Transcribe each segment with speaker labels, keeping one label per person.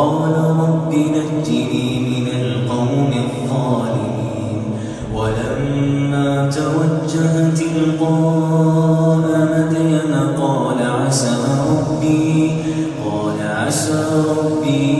Speaker 1: قال رب نجني من القوم الظالمين. ولما توجه تلقاء مدين قال عسى ربي قال عسى ربي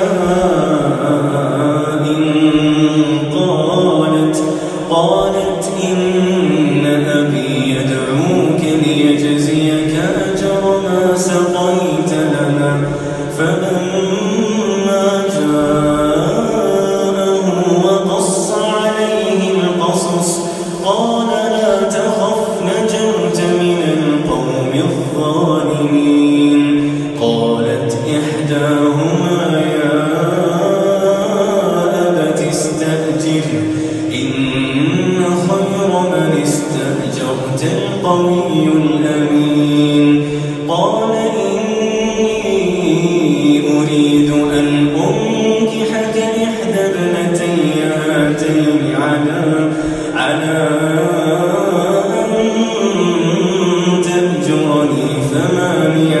Speaker 1: يا